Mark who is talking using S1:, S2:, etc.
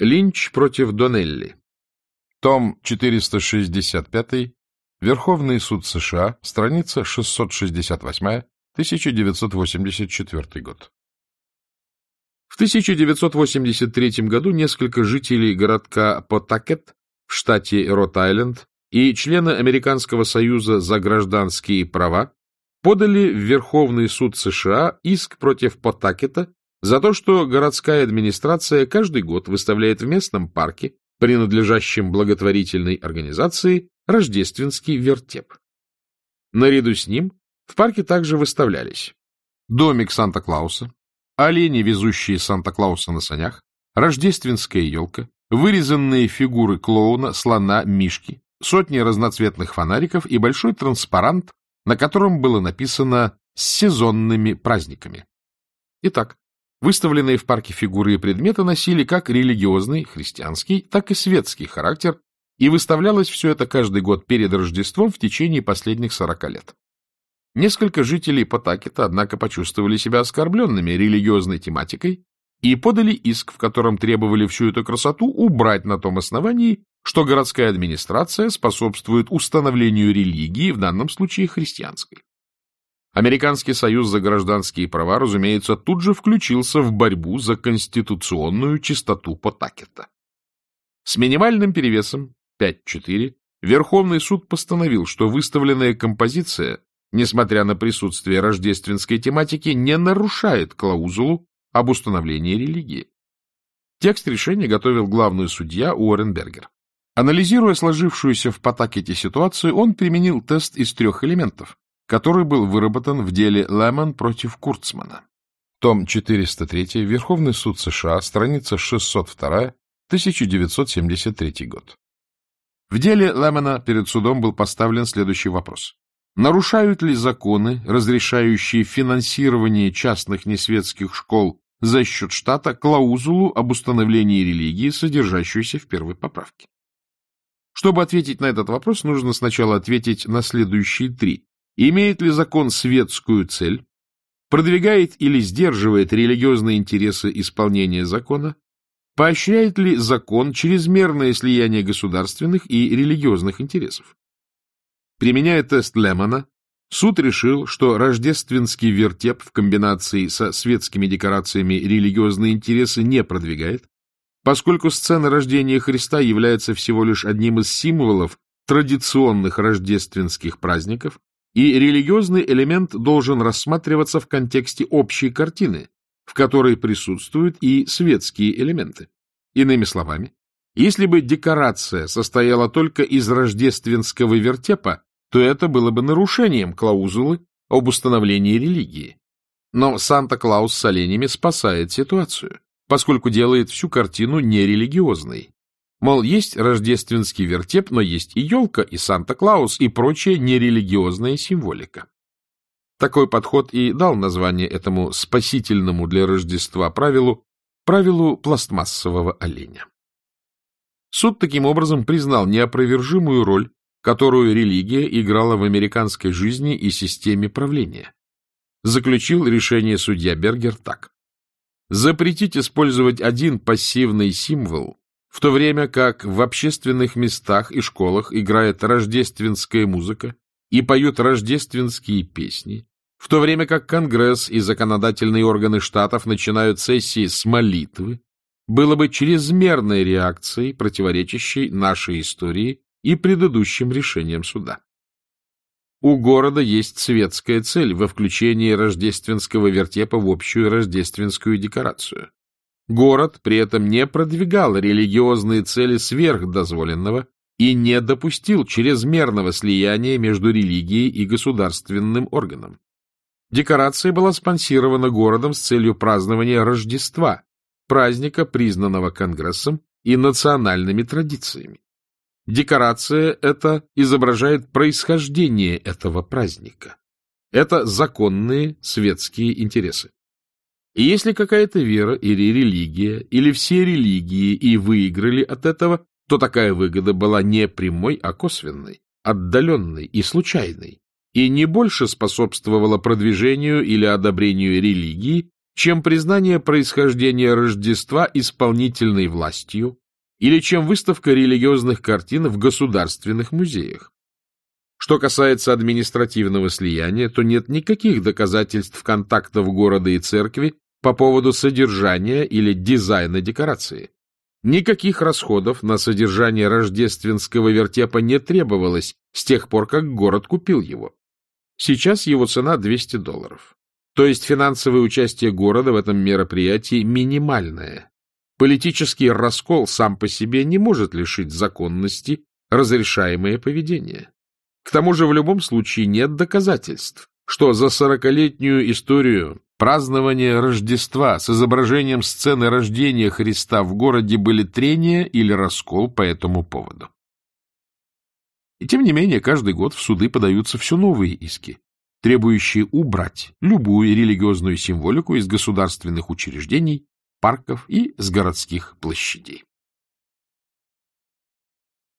S1: Линч против Донелли. Том 465. Верховный суд США. Страница 668. 1984 год. В 1983 году несколько жителей городка Потакет в штате Рот-Айленд и члены Американского союза за гражданские права подали в Верховный суд США иск против Потакета за то, что городская администрация каждый год выставляет в местном парке, принадлежащем благотворительной организации, рождественский вертеп. Наряду с ним в парке также выставлялись домик Санта-Клауса, олени, везущие Санта-Клауса на санях, рождественская елка, вырезанные фигуры клоуна, слона, мишки, сотни разноцветных фонариков и большой транспарант, на котором было написано «С сезонными праздниками». Итак, выставленные в парке фигуры и предметы носили как религиозный, христианский, так и светский характер, и выставлялось все это каждый год перед Рождеством в течение последних сорока лет. Несколько жителей Потакета, однако, почувствовали себя оскорбленными религиозной тематикой и подали иск, в котором требовали всю эту красоту убрать на том основании, что городская администрация способствует установлению религии, в данном случае христианской. Американский союз за гражданские права, разумеется, тут же включился в борьбу за конституционную чистоту Потакета. С минимальным перевесом 5-4 Верховный суд постановил, что выставленная композиция несмотря на присутствие рождественской тематики, не нарушает клаузулу об установлении религии. Текст решения готовил главный судья Уорренбергер. Анализируя сложившуюся в Потакете ситуацию, он применил тест из трех элементов, который был выработан в деле Лемон против Курцмана. Том 403, Верховный суд США, страница 602, 1973 год. В деле Лемона перед судом был поставлен следующий вопрос. Нарушают ли законы, разрешающие финансирование частных несветских школ за счет штата, клаузулу об установлении религии, содержащуюся в первой поправке? Чтобы ответить на этот вопрос, нужно сначала ответить на следующие три. Имеет ли закон светскую цель? Продвигает или сдерживает религиозные интересы исполнения закона? Поощряет ли закон чрезмерное слияние государственных и религиозных интересов? Применяя тест Лемона, суд решил, что рождественский вертеп в комбинации со светскими декорациями религиозные интересы не продвигает, поскольку сцена рождения Христа является всего лишь одним из символов традиционных рождественских праздников, и религиозный элемент должен рассматриваться в контексте общей картины, в которой присутствуют и светские элементы. Иными словами, если бы декорация состояла только из рождественского вертепа, то это было бы нарушением клаузулы об установлении религии. Но Санта-Клаус с оленями спасает ситуацию, поскольку делает всю картину нерелигиозной. Мол, есть рождественский вертеп, но есть и елка, и Санта-Клаус, и прочая нерелигиозная символика. Такой подход и дал название этому спасительному для Рождества правилу, правилу пластмассового оленя. Суд таким образом признал неопровержимую роль которую религия играла в американской жизни и системе правления. Заключил решение судья Бергер так. Запретить использовать один пассивный символ, в то время как в общественных местах и школах играет рождественская музыка и поют рождественские песни, в то время как Конгресс и законодательные органы штатов начинают сессии с молитвы, было бы чрезмерной реакцией, противоречащей нашей истории и предыдущим решением суда. У города есть светская цель во включении рождественского вертепа в общую рождественскую декорацию. Город при этом не продвигал религиозные цели сверх дозволенного и не допустил чрезмерного слияния между религией и государственным органом. Декорация была спонсирована городом с целью празднования Рождества, праздника, признанного Конгрессом и национальными традициями. Декорация эта изображает происхождение этого праздника. Это законные светские интересы. И если какая-то вера или религия, или все религии и выиграли от этого, то такая выгода была не прямой, а косвенной, отдаленной и случайной, и не больше способствовала продвижению или одобрению религии, чем признание происхождения Рождества исполнительной властью или чем выставка религиозных картин в государственных музеях. Что касается административного слияния, то нет никаких доказательств контактов города и церкви по поводу содержания или дизайна декорации. Никаких расходов на содержание рождественского вертепа не требовалось с тех пор, как город купил его. Сейчас его цена 200 долларов. То есть финансовое участие города в этом мероприятии минимальное. Политический раскол сам по себе не может лишить законности разрешаемое поведение. К тому же в любом случае нет доказательств, что за сорокалетнюю историю празднования Рождества с изображением сцены рождения Христа в городе были трения или раскол по этому поводу. И тем не менее, каждый год в суды подаются все новые иски, требующие убрать любую религиозную символику из государственных учреждений, парков и с городских площадей.